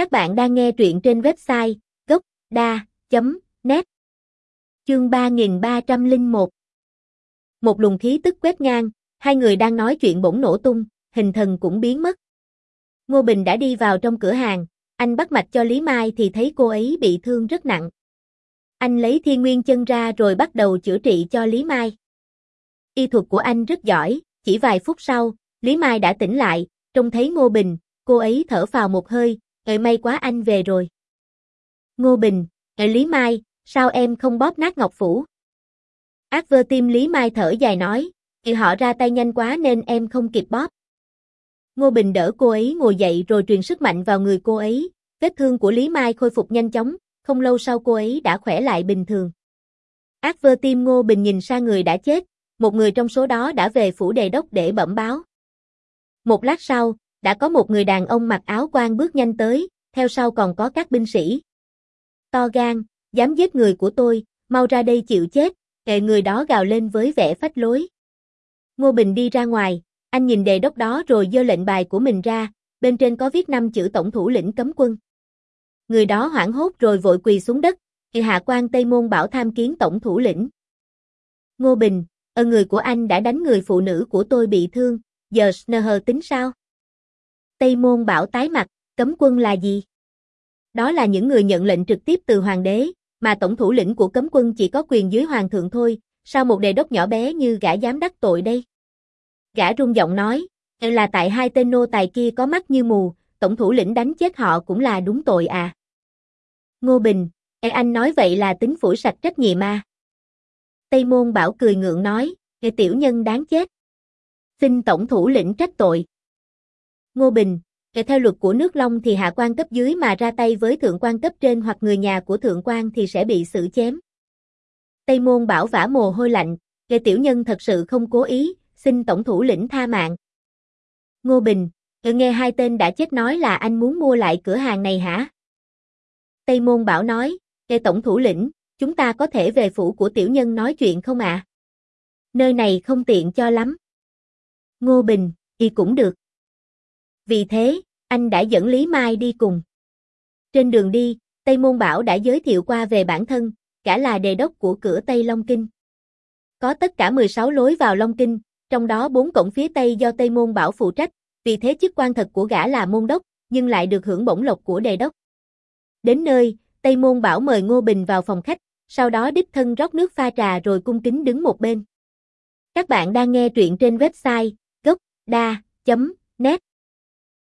Các bạn đang nghe truyện trên website gocda.net Chương 3301 Một luồng khí tức quét ngang, hai người đang nói chuyện bỗng nổ tung, hình thần cũng biến mất. Ngô Bình đã đi vào trong cửa hàng, anh bắt mạch cho Lý Mai thì thấy cô ấy bị thương rất nặng. Anh lấy thiên nguyên chân ra rồi bắt đầu chữa trị cho Lý Mai. Y thuật của anh rất giỏi, chỉ vài phút sau, Lý Mai đã tỉnh lại, trông thấy Ngô Bình, cô ấy thở vào một hơi, Ê may quá anh về rồi. Ngô Bình, Ê Lý Mai, sao em không bóp nát Ngọc Phủ? Ác vơ tim Lý Mai thở dài nói, thì họ ra tay nhanh quá nên em không kịp bóp. Ngô Bình đỡ cô ấy ngồi dậy rồi truyền sức mạnh vào người cô ấy, vết thương của Lý Mai khôi phục nhanh chóng, không lâu sau cô ấy đã khỏe lại bình thường. Ác vơ tim Ngô Bình nhìn sang người đã chết, một người trong số đó đã về phủ đề đốc để bẩm báo. Một lát sau, đã có một người đàn ông mặc áo quan bước nhanh tới, theo sau còn có các binh sĩ. To gan, dám giết người của tôi, mau ra đây chịu chết, kệ người đó gào lên với vẻ phách lối. Ngô Bình đi ra ngoài, anh nhìn đề đốc đó rồi dơ lệnh bài của mình ra, bên trên có viết năm chữ tổng thủ lĩnh cấm quân. Người đó hoảng hốt rồi vội quỳ xuống đất, thì hạ quan Tây Môn bảo tham kiến tổng thủ lĩnh. Ngô Bình, ơn người của anh đã đánh người phụ nữ của tôi bị thương, giờ Snơ tính sao? Tây Môn Bảo tái mặt, cấm quân là gì? Đó là những người nhận lệnh trực tiếp từ hoàng đế, mà tổng thủ lĩnh của cấm quân chỉ có quyền dưới hoàng thượng thôi, sao một đề đốc nhỏ bé như gã dám đắc tội đây? Gã rung giọng nói, là tại hai tên nô tài kia có mắt như mù, tổng thủ lĩnh đánh chết họ cũng là đúng tội à. Ngô Bình, Ê anh nói vậy là tính phủi sạch trách nhiệm à. Tây Môn Bảo cười ngượng nói, Ê tiểu nhân đáng chết. Xin tổng thủ lĩnh trách tội. Ngô Bình, Kể theo luật của nước Long thì hạ quan cấp dưới mà ra tay với thượng quan cấp trên hoặc người nhà của thượng quan thì sẽ bị xử chém. Tây môn bảo vả mồ hôi lạnh, kể tiểu nhân thật sự không cố ý, xin tổng thủ lĩnh tha mạng. Ngô Bình, kể nghe hai tên đã chết nói là anh muốn mua lại cửa hàng này hả? Tây môn bảo nói, kể tổng thủ lĩnh, chúng ta có thể về phủ của tiểu nhân nói chuyện không ạ? À? Nơi này không tiện cho lắm. Ngô Bình, y cũng được. Vì thế, anh đã dẫn Lý Mai đi cùng. Trên đường đi, Tây Môn Bảo đã giới thiệu qua về bản thân, cả là đề đốc của cửa Tây Long Kinh. Có tất cả 16 lối vào Long Kinh, trong đó 4 cổng phía Tây do Tây Môn Bảo phụ trách, vì thế chức quan thật của gã là môn đốc, nhưng lại được hưởng bổng lộc của đề đốc. Đến nơi, Tây Môn Bảo mời Ngô Bình vào phòng khách, sau đó đích thân rót nước pha trà rồi cung kính đứng một bên. Các bạn đang nghe truyện trên website gocda.net